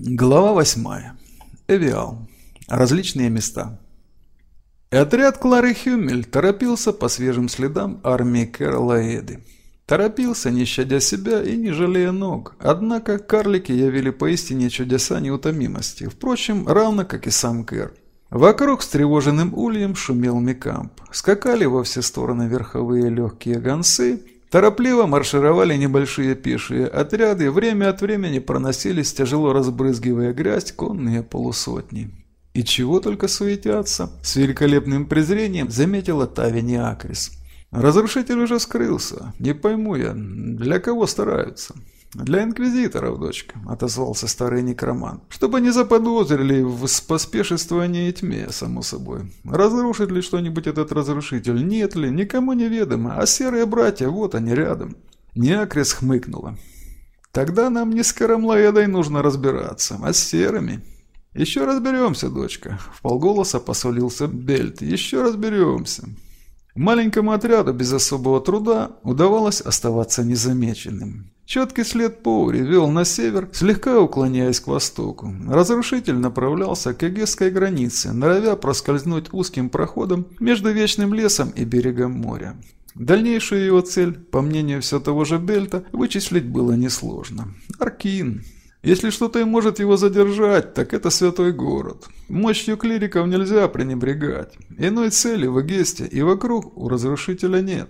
Глава восьмая. Эвиал. Различные места. Отряд Клары Хюмель торопился по свежим следам армии Кэрола Эды. Торопился, не щадя себя и не жалея ног. Однако карлики явили поистине чудеса неутомимости, впрочем, равно как и сам Кэр. Вокруг с тревоженным ульем шумел Микамп. Скакали во все стороны верховые легкие гонцы – Торопливо маршировали небольшие пешие отряды, время от времени проносились, тяжело разбрызгивая грязь, конные полусотни. И чего только суетятся, с великолепным презрением заметила Тавини Акрис. Разрушитель уже скрылся, не пойму я, для кого стараются. «Для инквизиторов, дочка», — отозвался старый некроман. «Чтобы не заподозрили в поспешествовании и тьме, само собой. Разрушит ли что-нибудь этот разрушитель? Нет ли? Никому не ведомо. А серые братья, вот они рядом». Неакрис хмыкнула. «Тогда нам не с Карамлоэдой нужно разбираться, а с серыми». «Еще разберемся, дочка», — в полголоса посолился Бельт. «Еще разберемся». Маленькому отряду без особого труда удавалось оставаться незамеченным. Четкий след Поури вел на север, слегка уклоняясь к востоку. Разрушитель направлялся к эгесской границе, норовя проскользнуть узким проходом между вечным лесом и берегом моря. Дальнейшую его цель, по мнению все того же Бельта, вычислить было несложно. Аркин. Если что-то и может его задержать, так это святой город. Мощью клириков нельзя пренебрегать. Иной цели в Эгесте и вокруг у разрушителя нет.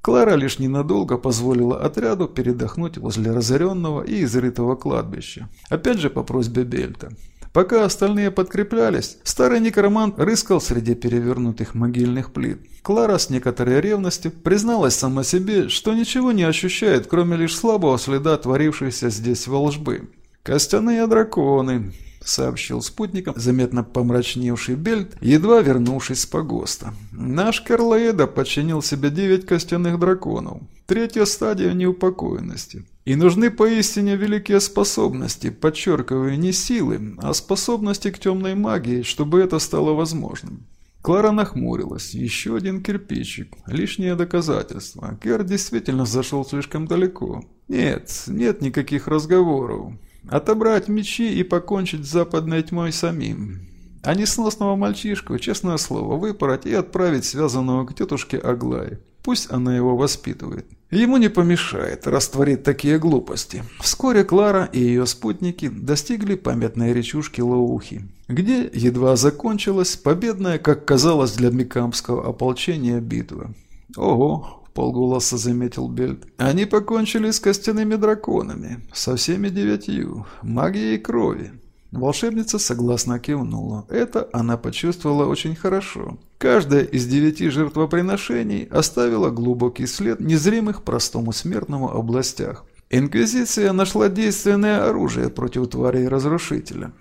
Клара лишь ненадолго позволила отряду передохнуть возле разоренного и изрытого кладбища. Опять же по просьбе Бельта. Пока остальные подкреплялись, старый некромант рыскал среди перевернутых могильных плит. Клара с некоторой ревностью призналась сама себе, что ничего не ощущает, кроме лишь слабого следа творившейся здесь волжбы. «Костяные драконы», сообщил спутникам заметно помрачневший Бельт, едва вернувшись с погоста. Наш Карлоэда подчинил себе девять костяных драконов. Третья стадия неупокоенности. И нужны поистине великие способности, подчеркиваю, не силы, а способности к темной магии, чтобы это стало возможным. Клара нахмурилась. Еще один кирпичик. Лишнее доказательство. Кер действительно зашел слишком далеко. Нет, нет никаких разговоров. Отобрать мечи и покончить с западной тьмой самим. А несносного мальчишку, честное слово, выпороть и отправить связанного к тетушке Аглае. Пусть она его воспитывает. Ему не помешает растворить такие глупости. Вскоре Клара и ее спутники достигли памятной речушки Лоухи, где едва закончилась победная, как казалось для Микамского ополчения, битва. Ого, полголоса заметил Бельт. «Они покончили с костяными драконами, со всеми девятью, магией крови». Волшебница согласно кивнула. Это она почувствовала очень хорошо. Каждая из девяти жертвоприношений оставила глубокий след незримых простому смертному областях. Инквизиция нашла действенное оружие против тварей разрушителя.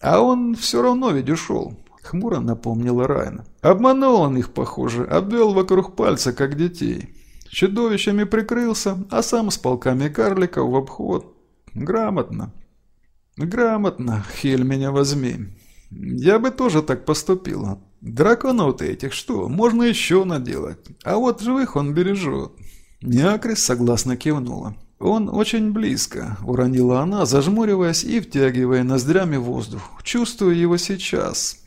А он все равно ведь ушел. Хмуро напомнила Райна. Обманул он их, похоже, обвел вокруг пальца, как детей. Чудовищами прикрылся, а сам с полками карликов в обход. Грамотно. Грамотно, Хель меня возьми. Я бы тоже так поступила. Драконов-то этих что, можно еще наделать. А вот живых он бережет. Неакрис согласно кивнула. «Он очень близко», — уронила она, зажмуриваясь и втягивая ноздрями воздух. «Чувствую его сейчас».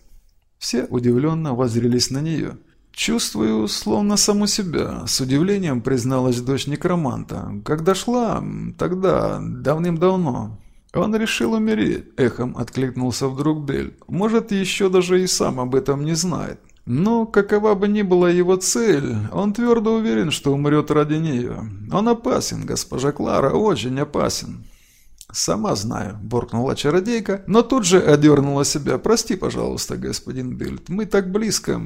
Все удивленно воззрелись на нее. «Чувствую, словно саму себя», — с удивлением призналась дочь некроманта. «Когда шла, тогда, давным-давно». «Он решил умереть», — эхом откликнулся вдруг Бель. «Может, еще даже и сам об этом не знает. Но, какова бы ни была его цель, он твердо уверен, что умрет ради нее. Он опасен, госпожа Клара, очень опасен». «Сама знаю», – буркнула чародейка, но тут же одернула себя. «Прости, пожалуйста, господин Бильд, мы так близко...»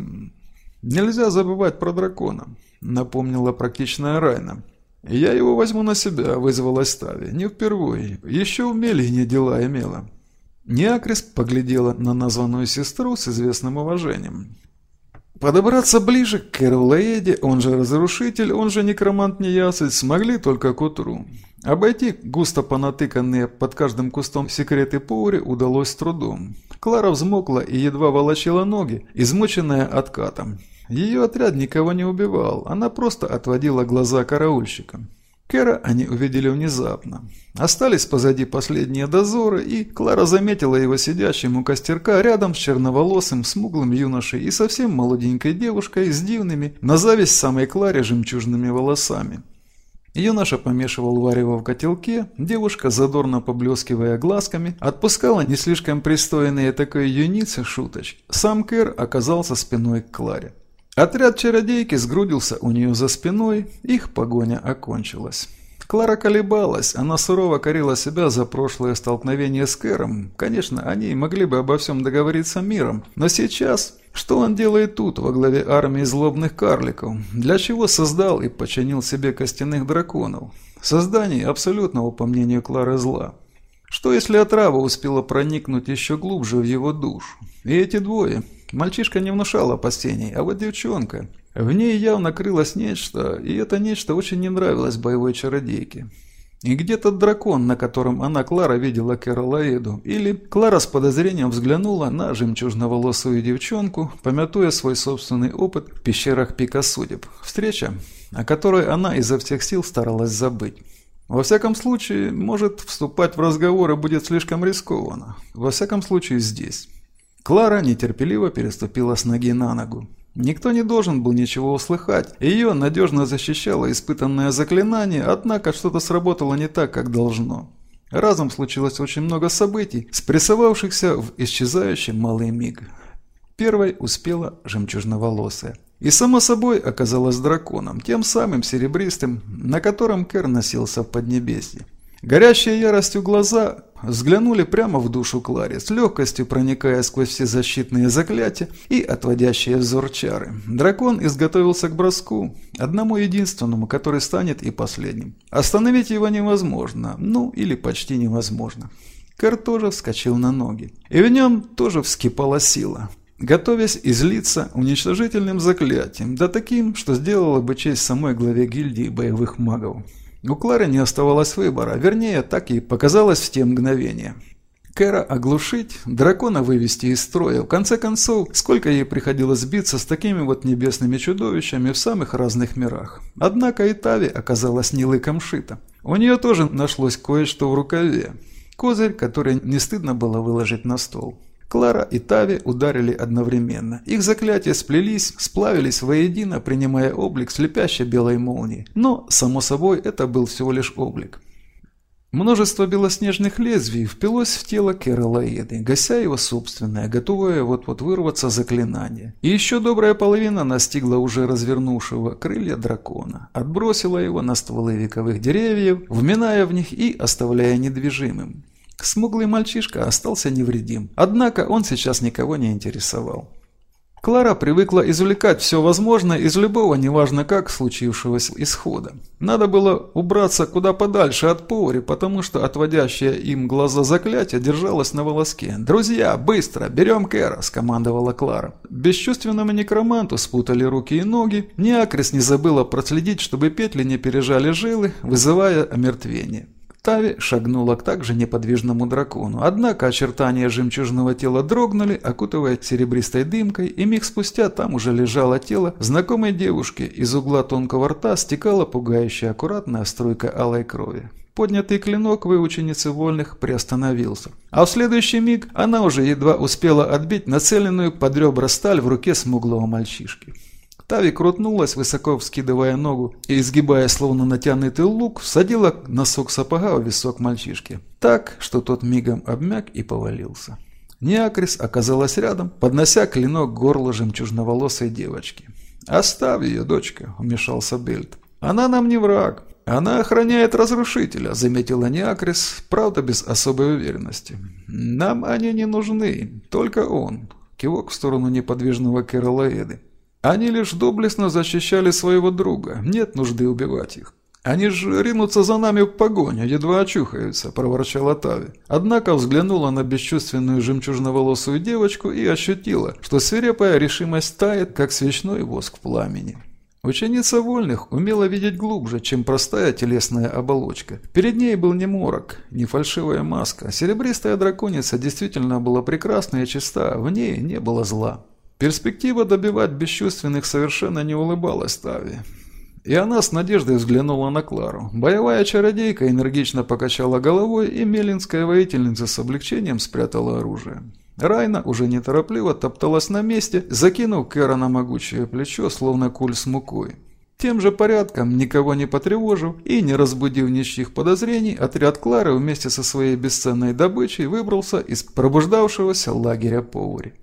«Нельзя забывать про дракона», — напомнила практичная Райна. «Я его возьму на себя», — вызвалась Стави. «Не впервые. Еще в Мелине дела имела». Неакрис поглядела на названную сестру с известным уважением. Подобраться ближе к Кэрлэйде, он же Разрушитель, он же Некромант Неясыть, смогли только к утру. Обойти густо понатыканные под каждым кустом секреты Поури удалось с трудом. Клара взмокла и едва волочила ноги, измученная откатом. Ее отряд никого не убивал, она просто отводила глаза караульщикам. Кэра они увидели внезапно. Остались позади последние дозоры, и Клара заметила его сидящим у костерка рядом с черноволосым, смуглым юношей и совсем молоденькой девушкой с дивными, на зависть самой Кларе, жемчужными волосами. Юноша помешивал варево в котелке, девушка, задорно поблескивая глазками, отпускала не слишком пристойные такой юницы шуточки. Сам Кэр оказался спиной к Кларе. Отряд чародейки сгрудился у нее за спиной, их погоня окончилась. Клара колебалась, она сурово корила себя за прошлое столкновение с Кэром. Конечно, они могли бы обо всем договориться миром, но сейчас... Что он делает тут, во главе армии злобных карликов? Для чего создал и починил себе костяных драконов? Создание абсолютного, по мнению Клары, зла. Что если отрава успела проникнуть еще глубже в его душу? И эти двое, Мальчишка не внушал опасений, а вот девчонка... В ней явно крылось нечто, и это нечто очень не нравилось боевой чародейке. И где тот дракон, на котором она, Клара, видела Кэролаэду? Или Клара с подозрением взглянула на жемчужноволосую девчонку, помятуя свой собственный опыт в пещерах Пика Судеб. Встреча, о которой она изо всех сил старалась забыть. Во всяком случае, может, вступать в разговоры будет слишком рискованно. Во всяком случае, здесь. Клара нетерпеливо переступила с ноги на ногу. Никто не должен был ничего услыхать. Ее надежно защищало испытанное заклинание, однако что-то сработало не так, как должно. Разом случилось очень много событий, спрессовавшихся в исчезающий малый миг. Первой успела жемчужноволосая. И само собой оказалась драконом, тем самым серебристым, на котором Кэр носился в Поднебесье. Горящие яростью глаза взглянули прямо в душу Клари, с легкостью проникая сквозь все защитные заклятия и отводящие взор чары. Дракон изготовился к броску, одному единственному, который станет и последним. Остановить его невозможно, ну или почти невозможно. Кэр тоже вскочил на ноги. И в нем тоже вскипала сила готовясь излиться уничтожительным заклятием, да таким, что сделало бы честь самой главе гильдии боевых магов. У Клары не оставалось выбора, вернее, так и показалось в те мгновения. Кэра оглушить, дракона вывести из строя. В конце концов, сколько ей приходилось биться с такими вот небесными чудовищами в самых разных мирах. Однако и Тави оказалась не лыком шита. У нее тоже нашлось кое-что в рукаве. Козырь, который не стыдно было выложить на стол. Клара и Тави ударили одновременно. Их заклятия сплелись, сплавились воедино, принимая облик слепящей белой молнии. Но, само собой, это был всего лишь облик. Множество белоснежных лезвий впилось в тело Керолаеды, гася его собственное, готовое вот-вот вырваться заклинание. И еще добрая половина настигла уже развернувшего крылья дракона, отбросила его на стволы вековых деревьев, вминая в них и оставляя недвижимым. Смуглый мальчишка остался невредим, однако он сейчас никого не интересовал. Клара привыкла извлекать все возможное из любого, неважно как, случившегося исхода. Надо было убраться куда подальше от Повари, потому что отводящее им глаза заклятие держалось на волоске. «Друзья, быстро, берем Кэра!» – скомандовала Клара. Бесчувственному некроманту спутали руки и ноги. Неакрис не забыла проследить, чтобы петли не пережали жилы, вызывая омертвение. Тави шагнула к также неподвижному дракону, однако очертания жемчужного тела дрогнули, окутывая серебристой дымкой, и миг спустя там уже лежало тело знакомой девушки, из угла тонкого рта стекала пугающая аккуратная струйка алой крови. Поднятый клинок выученицы вольных приостановился. А в следующий миг она уже едва успела отбить нацеленную под ребра сталь в руке смуглого мальчишки. Тави крутнулась, высоко вскидывая ногу и, изгибая словно натянутый лук, всадила носок сапога в висок мальчишки. Так, что тот мигом обмяк и повалился. Неакрис оказалась рядом, поднося клинок к горлу жемчужноволосой девочки. «Оставь ее, дочка», — вмешался Бельт. «Она нам не враг. Она охраняет разрушителя», — заметила Неакрис, правда без особой уверенности. «Нам они не нужны, только он». Кивок в сторону неподвижного Керолоэды. Они лишь доблестно защищали своего друга, нет нужды убивать их. «Они же ринутся за нами в погоню, едва очухаются», – проворчала Тави. Однако взглянула на бесчувственную жемчужноволосую девочку и ощутила, что свирепая решимость тает, как свечной воск в пламени. Ученица вольных умела видеть глубже, чем простая телесная оболочка. Перед ней был не морок, не фальшивая маска. Серебристая драконица действительно была прекрасна и чиста, в ней не было зла. Перспектива добивать бесчувственных совершенно не улыбалась Тави. и она с надеждой взглянула на Клару. Боевая чародейка энергично покачала головой, и мелинская воительница с облегчением спрятала оружие. Райна уже неторопливо топталась на месте, закинув Кэра на могучее плечо, словно куль с мукой. Тем же порядком, никого не потревожив и не разбудив ничьих подозрений, отряд Клары вместе со своей бесценной добычей выбрался из пробуждавшегося лагеря Поури.